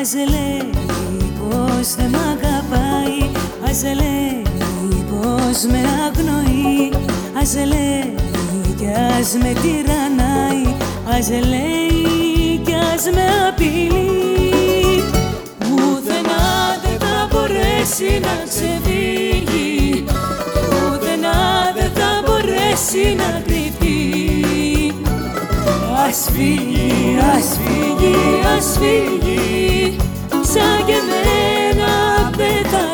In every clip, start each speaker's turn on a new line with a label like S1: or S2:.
S1: Ας λέει πως δεν μ' αγαπάει Ας λέει πως με αγνοεί. Ας λέει κι ας με τυραννάει Ας λέει κι ας με απειλεί. Ουδενά δεν θα μπορέσει να ξεφύγει Ουδενά δεν θα μπορέσει να κρυφτεί. Ας φύγει, ας φύγει, ας φύγει.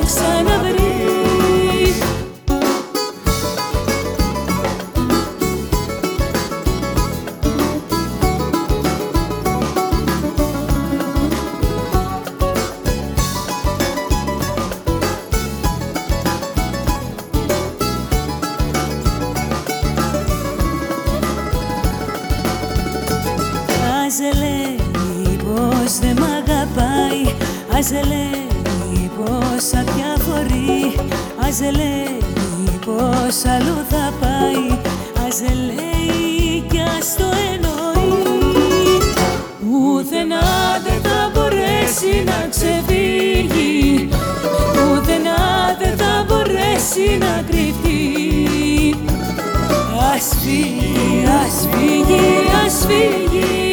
S1: Ξαναβρει. Ας λέει πως δεν μ' αγαπάει. Ας λέει πως αδιαφορεί Ας λέει πως αλλού θα πάει. Ας λέει κι ας το εννοεί. Πουθενά δεν θα μπορέσει να ξεφύγει. Πουθενά δεν θα μπορέσει να κρυφτεί. Ας φύγει, ας φύγει, ας φύγει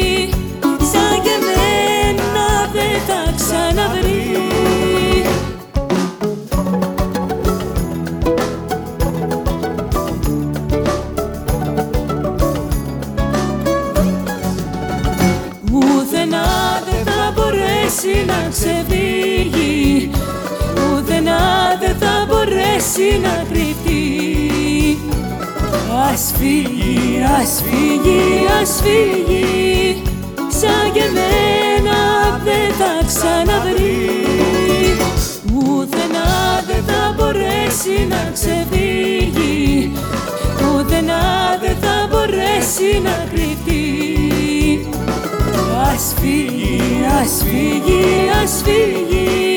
S1: μπορέσει να ξεφύγει Πουθενά δεν θα μπορέσει να κρυφτεί. Ας φύγει, ας φύγει, ας φύγει Σαν και εμένα δεν θα ξαναβρει. Πουθενά δεν θα μπορέσει να ξεφύγει Πουθενά δεν θα μπορέσει να κρυφτεί Ας φύγει, ας φύγει, ας φύγει